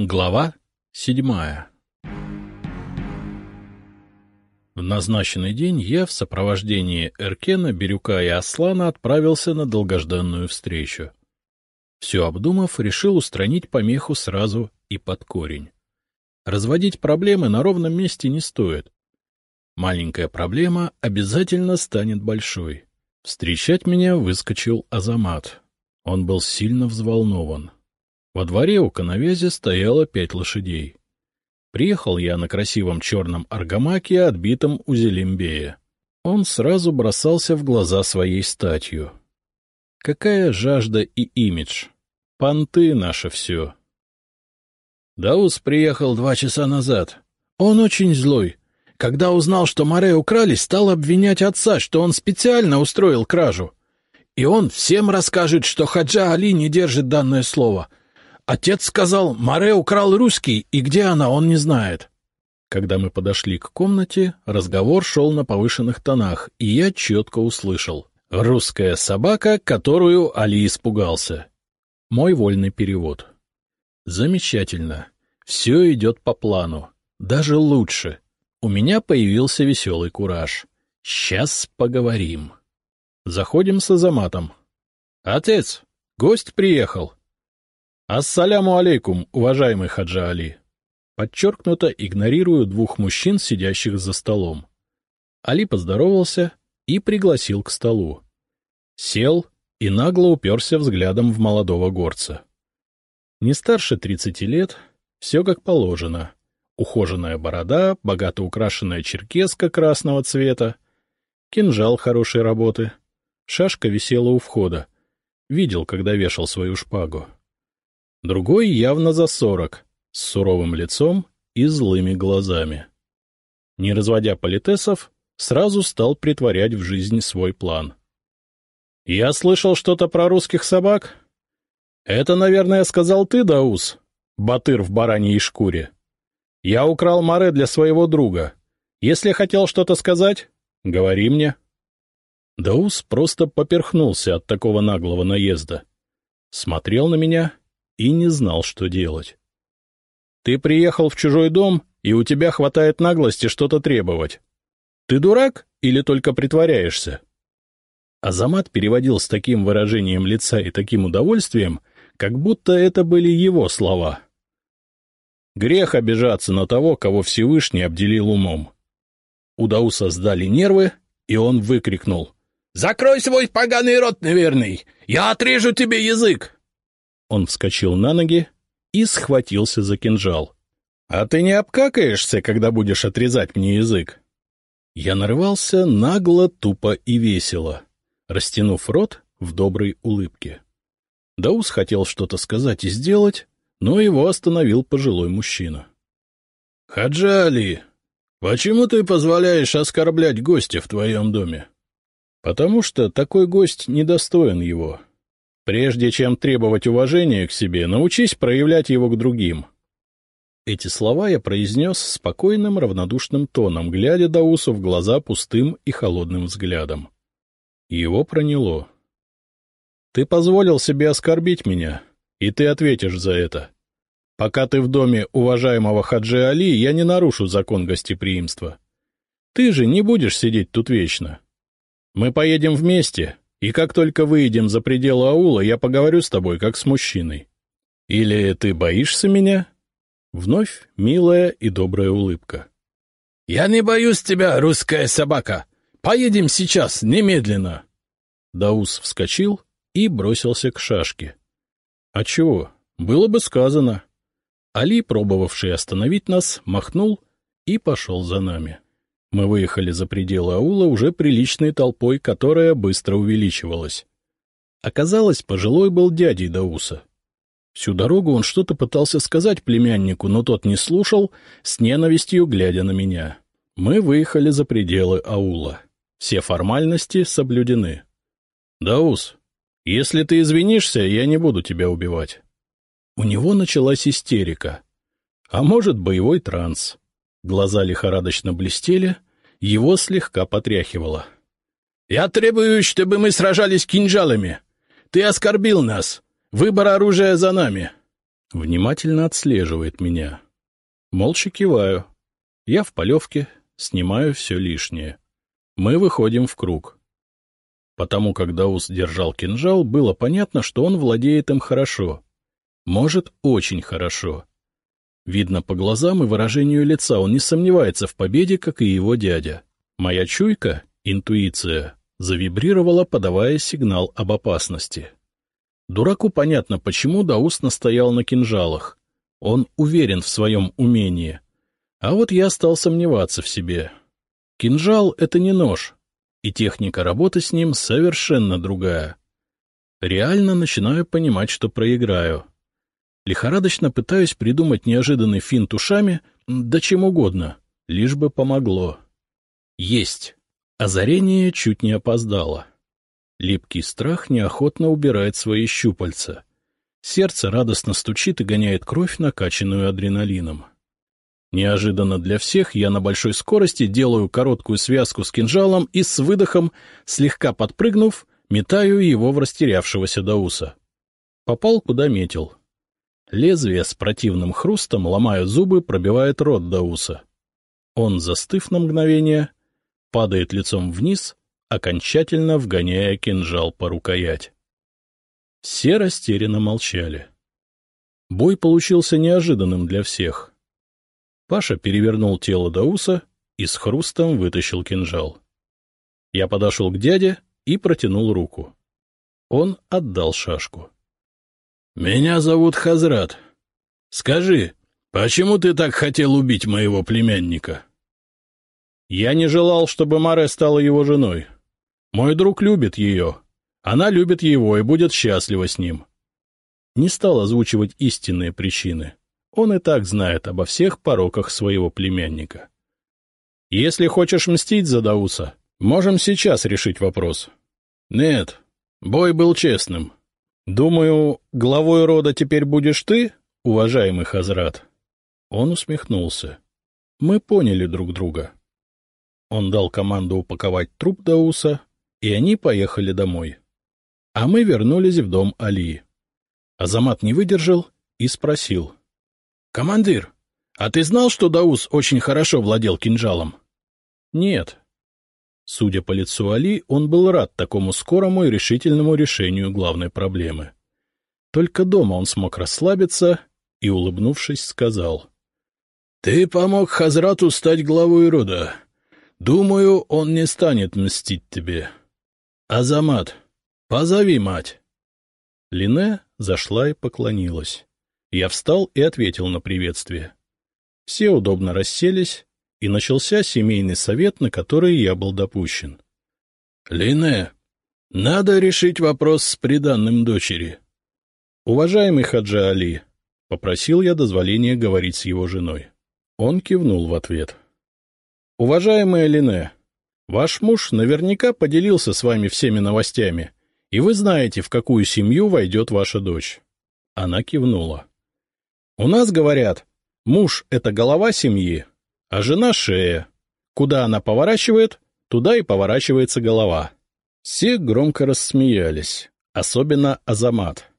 Глава седьмая В назначенный день я в сопровождении Эркена, Бирюка и Аслана отправился на долгожданную встречу. Все обдумав, решил устранить помеху сразу и под корень. Разводить проблемы на ровном месте не стоит. Маленькая проблема обязательно станет большой. Встречать меня выскочил Азамат. Он был сильно взволнован. Во дворе у коновязи стояло пять лошадей. Приехал я на красивом черном аргамаке, отбитом у Зелимбея. Он сразу бросался в глаза своей статью. Какая жажда и имидж! Понты наше все! Даус приехал два часа назад. Он очень злой. Когда узнал, что Море украли, стал обвинять отца, что он специально устроил кражу. И он всем расскажет, что Хаджа Али не держит данное слово — Отец сказал, Море украл русский, и где она, он не знает. Когда мы подошли к комнате, разговор шел на повышенных тонах, и я четко услышал. «Русская собака, которую Али испугался». Мой вольный перевод. Замечательно. Все идет по плану. Даже лучше. У меня появился веселый кураж. Сейчас поговорим. Заходим с Азаматом. «Отец, гость приехал». «Ассаляму алейкум, уважаемый Хаджа Али!» Подчеркнуто игнорирую двух мужчин, сидящих за столом. Али поздоровался и пригласил к столу. Сел и нагло уперся взглядом в молодого горца. Не старше тридцати лет, все как положено. Ухоженная борода, богато украшенная черкеска красного цвета, кинжал хорошей работы, шашка висела у входа. Видел, когда вешал свою шпагу. Другой явно за сорок, с суровым лицом и злыми глазами. Не разводя политесов, сразу стал притворять в жизнь свой план. — Я слышал что-то про русских собак? — Это, наверное, сказал ты, Даус, батыр в бараньей шкуре. Я украл море для своего друга. Если хотел что-то сказать, говори мне. Даус просто поперхнулся от такого наглого наезда. Смотрел на меня и не знал, что делать. «Ты приехал в чужой дом, и у тебя хватает наглости что-то требовать. Ты дурак или только притворяешься?» Азамат переводил с таким выражением лица и таким удовольствием, как будто это были его слова. Грех обижаться на того, кого Всевышний обделил умом. У Дауса сдали нервы, и он выкрикнул. «Закрой свой поганый рот, неверный! Я отрежу тебе язык!» Он вскочил на ноги и схватился за кинжал. — А ты не обкакаешься, когда будешь отрезать мне язык? Я нарывался нагло, тупо и весело, растянув рот в доброй улыбке. Даус хотел что-то сказать и сделать, но его остановил пожилой мужчина. — Хаджали, почему ты позволяешь оскорблять гостя в твоем доме? — Потому что такой гость недостоин его, Прежде чем требовать уважения к себе, научись проявлять его к другим. Эти слова я произнес спокойным, равнодушным тоном, глядя Даусу в глаза пустым и холодным взглядом. Его проняло. — Ты позволил себе оскорбить меня, и ты ответишь за это. Пока ты в доме уважаемого Хаджи Али, я не нарушу закон гостеприимства. Ты же не будешь сидеть тут вечно. Мы поедем вместе, и как только выйдем за пределы аула, я поговорю с тобой, как с мужчиной. Или ты боишься меня?» Вновь милая и добрая улыбка. «Я не боюсь тебя, русская собака! Поедем сейчас, немедленно!» Даус вскочил и бросился к шашке. «А чего? Было бы сказано». Али, пробовавший остановить нас, махнул и пошел за нами. Мы выехали за пределы аула уже приличной толпой, которая быстро увеличивалась. Оказалось, пожилой был дядей Дауса. Всю дорогу он что-то пытался сказать племяннику, но тот не слушал, с ненавистью глядя на меня. Мы выехали за пределы аула. Все формальности соблюдены. — Даус, если ты извинишься, я не буду тебя убивать. У него началась истерика. А может, боевой транс. Глаза лихорадочно блестели, его слегка потряхивало. — Я требую, чтобы мы сражались кинжалами. Ты оскорбил нас. Выбор оружия за нами. Внимательно отслеживает меня. Молча киваю. Я в полевке, снимаю все лишнее. Мы выходим в круг. Потому как Даус держал кинжал, было понятно, что он владеет им хорошо. Может, очень хорошо. Видно по глазам и выражению лица, он не сомневается в победе, как и его дядя. Моя чуйка, интуиция, завибрировала, подавая сигнал об опасности. Дураку понятно, почему Даус настоял на кинжалах. Он уверен в своем умении. А вот я стал сомневаться в себе. Кинжал — это не нож, и техника работы с ним совершенно другая. Реально начинаю понимать, что проиграю. Лихорадочно пытаюсь придумать неожиданный финт ушами, да чем угодно, лишь бы помогло. Есть. Озарение чуть не опоздало. Липкий страх неохотно убирает свои щупальца. Сердце радостно стучит и гоняет кровь, накачанную адреналином. Неожиданно для всех я на большой скорости делаю короткую связку с кинжалом и с выдохом, слегка подпрыгнув, метаю его в растерявшегося Дауса. Попал, куда метил. Лезвие с противным хрустом, ломая зубы, пробивает рот Дауса. Он, застыв на мгновение, падает лицом вниз, окончательно вгоняя кинжал по рукоять. Все растерянно молчали. Бой получился неожиданным для всех — Паша перевернул тело Дауса и с хрустом вытащил кинжал. Я подошел к дяде и протянул руку. Он отдал шашку. — Меня зовут Хазрат. Скажи, почему ты так хотел убить моего племянника? — Я не желал, чтобы Маре стала его женой. Мой друг любит ее. Она любит его и будет счастлива с ним. Не стал озвучивать истинные причины. Он и так знает обо всех пороках своего племянника. Если хочешь мстить за Дауса, можем сейчас решить вопрос. Нет, бой был честным. Думаю, главой рода теперь будешь ты, уважаемый Хазрат? Он усмехнулся. Мы поняли друг друга. Он дал команду упаковать труп Дауса, и они поехали домой. А мы вернулись в дом Али. Азамат не выдержал и спросил. — Командир, а ты знал, что Даус очень хорошо владел кинжалом? — Нет. Судя по лицу Али, он был рад такому скорому и решительному решению главной проблемы. Только дома он смог расслабиться и, улыбнувшись, сказал. — Ты помог Хазрату стать главой рода. Думаю, он не станет мстить тебе. Азамат, позови мать. Лине зашла и поклонилась. Я встал и ответил на приветствие. Все удобно расселись, и начался семейный совет, на который я был допущен. — Лине, надо решить вопрос с приданным дочери. — Уважаемый Хаджа Али, — попросил я дозволения говорить с его женой. Он кивнул в ответ. — Уважаемая Лине, ваш муж наверняка поделился с вами всеми новостями, и вы знаете, в какую семью войдет ваша дочь. Она кивнула. У нас говорят, муж — это голова семьи, а жена — шея. Куда она поворачивает, туда и поворачивается голова. Все громко рассмеялись, особенно Азамат.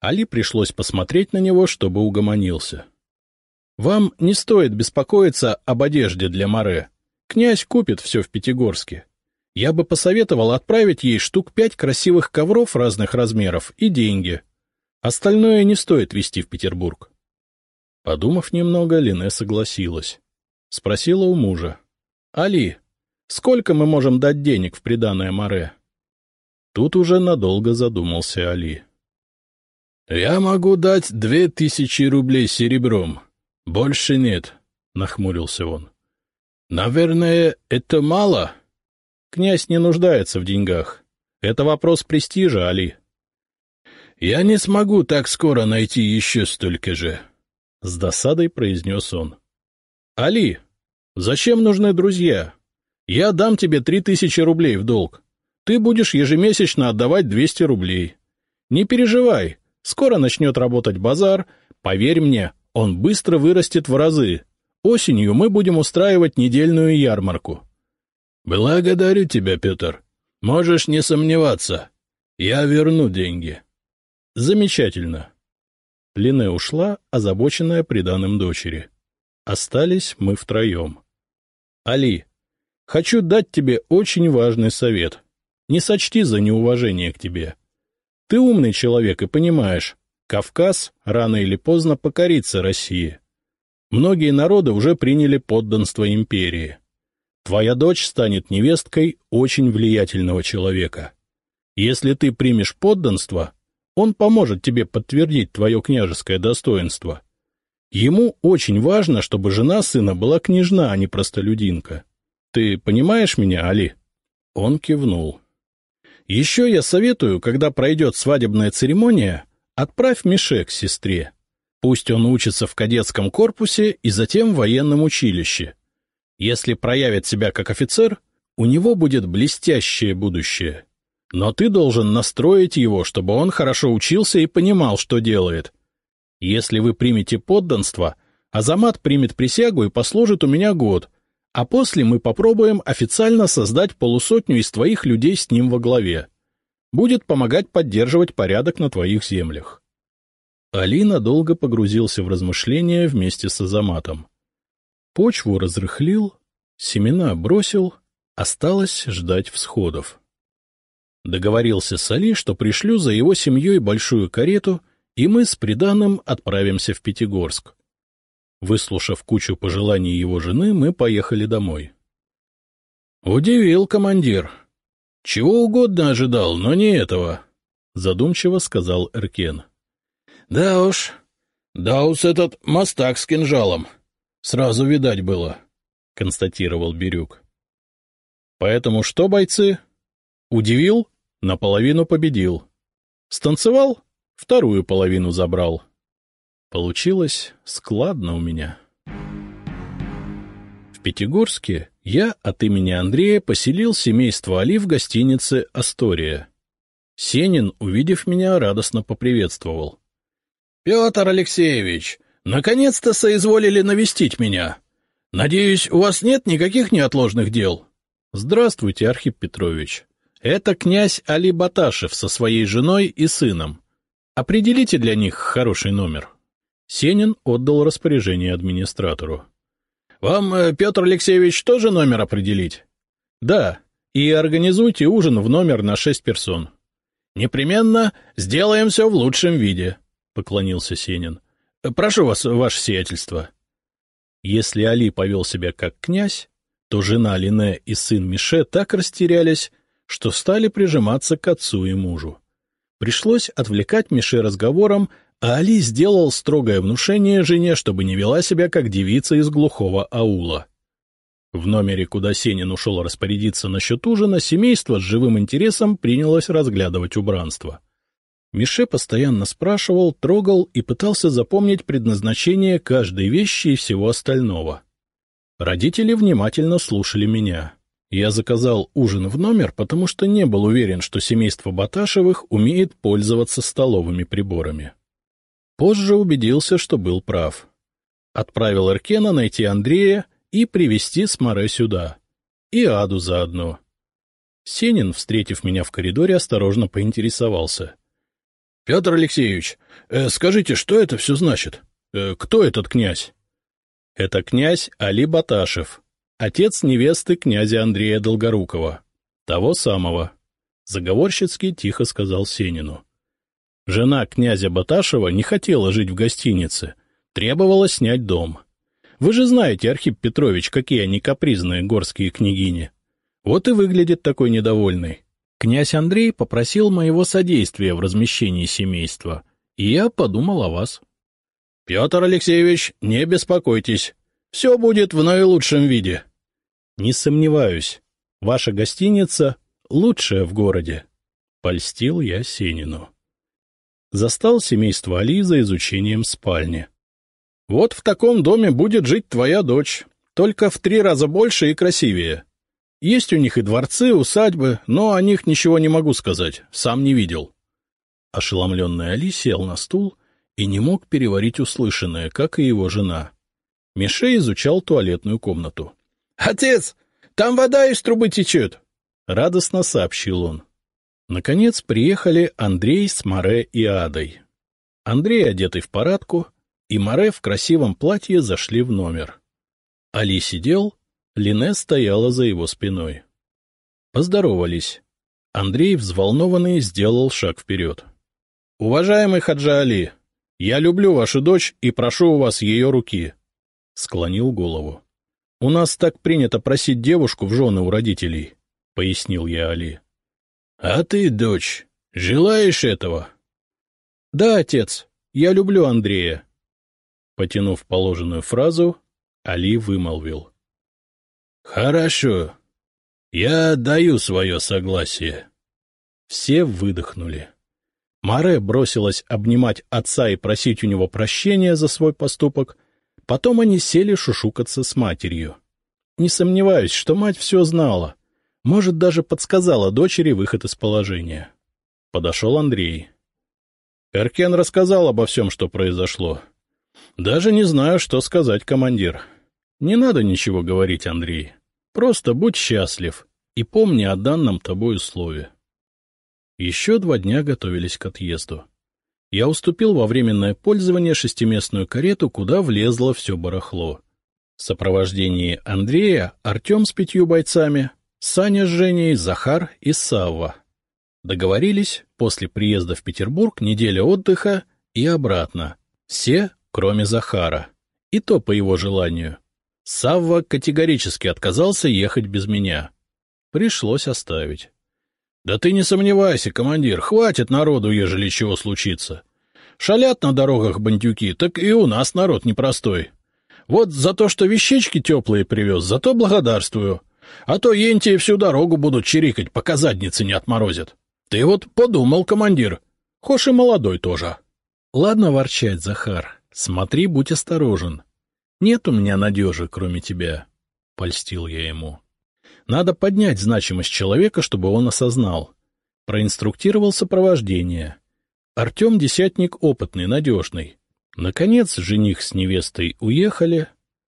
Али пришлось посмотреть на него, чтобы угомонился. — Вам не стоит беспокоиться об одежде для Море. Князь купит все в Пятигорске. Я бы посоветовал отправить ей штук пять красивых ковров разных размеров и деньги. Остальное не стоит везти в Петербург. Подумав немного, Лине согласилась. Спросила у мужа. — Али, сколько мы можем дать денег в приданное море? Тут уже надолго задумался Али. — Я могу дать две тысячи рублей серебром. Больше нет, — нахмурился он. — Наверное, это мало? Князь не нуждается в деньгах. Это вопрос престижа, Али. — Я не смогу так скоро найти еще столько же, — с досадой произнес он. — Али, зачем нужны друзья? Я дам тебе три тысячи рублей в долг. Ты будешь ежемесячно отдавать двести рублей. Не переживай, скоро начнет работать базар. Поверь мне, он быстро вырастет в разы. Осенью мы будем устраивать недельную ярмарку. — Благодарю тебя, Петр. Можешь не сомневаться. Я верну деньги. — Замечательно. Лине ушла, озабоченная приданым дочери. Остались мы втроем. — Али, хочу дать тебе очень важный совет. Не сочти за неуважение к тебе. Ты умный человек и понимаешь, Кавказ рано или поздно покорится России. Многие народы уже приняли подданство империи. Твоя дочь станет невесткой очень влиятельного человека. Если ты примешь подданство, он поможет тебе подтвердить твое княжеское достоинство. Ему очень важно, чтобы жена сына была княжна, а не простолюдинка. Ты понимаешь меня, Али? Он кивнул. Еще я советую, когда пройдет свадебная церемония, отправь Мише к сестре. Пусть он учится в кадетском корпусе и затем в военном училище. Если проявит себя как офицер, у него будет блестящее будущее. Но ты должен настроить его, чтобы он хорошо учился и понимал, что делает. Если вы примете подданство, Азамат примет присягу и послужит у меня год, а после мы попробуем официально создать полусотню из твоих людей с ним во главе. Будет помогать поддерживать порядок на твоих землях. Алина долго погрузился в размышления вместе с Азаматом. Почву разрыхлил, семена бросил, осталось ждать всходов. Договорился с Али, что пришлю за его семьей большую карету, и мы с приданым отправимся в Пятигорск. Выслушав кучу пожеланий его жены, мы поехали домой. — Удивил командир. Чего угодно ожидал, но не этого, — задумчиво сказал Эркен. — Да уж, Даус этот мастак с кинжалом, Сразу видать было, — констатировал Бирюк. — Поэтому что, бойцы? Удивил? Наполовину победил. Станцевал? Вторую половину забрал. Получилось складно у меня. В Пятигорске я от имени Андрея поселил семейство Али в гостинице «Астория». Сенин, увидев меня, радостно поприветствовал. — Петр Алексеевич, Наконец-то соизволили навестить меня. Надеюсь, у вас нет никаких неотложных дел? — Здравствуйте, Архип Петрович. Это князь Али Баташев со своей женой и сыном. Определите для них хороший номер. Сенин отдал распоряжение администратору. — Вам, э, Петр Алексеевич, тоже номер определить? — Да, и организуйте ужин в номер на шесть персон. — Непременно сделаем все в лучшем виде, — поклонился Сенин. —— Прошу вас, ваше сиятельство. Если Али повел себя как князь, то жена Лине и сын Мише так растерялись, что стали прижиматься к отцу и мужу. Пришлось отвлекать Мише разговором, а Али сделал строгое внушение жене, чтобы не вела себя как девица из глухого аула. В номере, куда Сенин ушел распорядиться насчет ужина, семейство с живым интересом принялось разглядывать убранство. Мише постоянно спрашивал, трогал и пытался запомнить предназначение каждой вещи и всего остального. Родители внимательно слушали меня. Я заказал ужин в номер, потому что не был уверен, что семейство Баташевых умеет пользоваться столовыми приборами. Позже убедился, что был прав. Отправил Эркена найти Андрея и привести Сморе сюда. И Аду заодно. Сенин, встретив меня в коридоре, осторожно поинтересовался. — Петр Алексеевич, э, скажите, что это все значит? Э, кто этот князь? — Это князь Али Баташев, отец невесты князя Андрея Долгорукова. Того самого. Заговорщицки тихо сказал Сенину. Жена князя Баташева не хотела жить в гостинице, требовала снять дом. Вы же знаете, Архип Петрович, какие они капризные горские княгини. Вот и выглядит такой недовольный. Князь Андрей попросил моего содействия в размещении семейства, и я подумал о вас. — Петр Алексеевич, не беспокойтесь, все будет в наилучшем виде. — Не сомневаюсь, ваша гостиница лучшая в городе. Польстил я Сенину. Застал семейство Али за изучением спальни. — Вот в таком доме будет жить твоя дочь, только в три раза больше и красивее. Есть у них и дворцы, усадьбы, но о них ничего не могу сказать, сам не видел. Ошеломленный Али сел на стул и не мог переварить услышанное, как и его жена. Мише изучал туалетную комнату. — Отец, там вода из трубы течет! — радостно сообщил он. Наконец приехали Андрей с Море и Адой. Андрей, одетый в парадку, и Море в красивом платье зашли в номер. Али сидел, Лине стояла за его спиной. Поздоровались. Андрей, взволнованный, сделал шаг вперед. — Уважаемый Хаджа Али, я люблю вашу дочь и прошу у вас ее руки. Склонил голову. — У нас так принято просить девушку в жены у родителей, — пояснил я Али. — А ты, дочь, желаешь этого? — Да, отец, я люблю Андрея. Потянув положенную фразу, Али вымолвил. — Хорошо. Я даю свое согласие. Все выдохнули. Маре бросилась обнимать отца и просить у него прощения за свой поступок. Потом они сели шушукаться с матерью. Не сомневаюсь, что мать все знала. Может, даже подсказала дочери выход из положения. Подошел Андрей. Эркен рассказал обо всем, что произошло. Даже не знаю, что сказать, командир. Не надо ничего говорить, Андрей. Просто будь счастлив и помни о данном тобой условии. Еще два дня готовились к отъезду. Я уступил во временное пользование шестиместную карету, куда влезло все барахло. В сопровождении Андрея, Артем с пятью бойцами, Саня с Женей, Захар и Савва. Договорились после приезда в Петербург неделя отдыха и обратно. Все, кроме Захара. И то по его желанию. Савва категорически отказался ехать без меня. Пришлось оставить. — Да ты не сомневайся, командир, хватит народу, ежели чего случится. Шалят на дорогах бандюки, так и у нас народ непростой. Вот за то, что вещички теплые привез, зато благодарствую. А то енти всю дорогу будут чирикать, пока задницы не отморозят. Ты вот подумал, командир. Хошь и молодой тоже. — Ладно ворчать, Захар. Смотри, будь осторожен. Нет у меня надежи, кроме тебя. — польстил я ему. Надо поднять значимость человека, чтобы он осознал. Проинструктировал сопровождение. Артем — десятник опытный, надежный. Наконец жених с невестой уехали.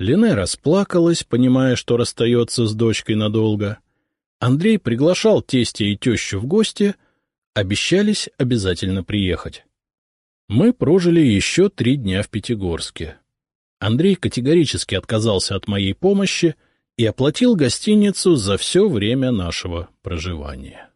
Лене расплакалась, понимая, что расстается с дочкой надолго. Андрей приглашал тестя и тещу в гости, обещались обязательно приехать. Мы прожили еще три дня в Пятигорске. Андрей категорически отказался от моей помощи — и оплатил гостиницу за все время нашего проживания.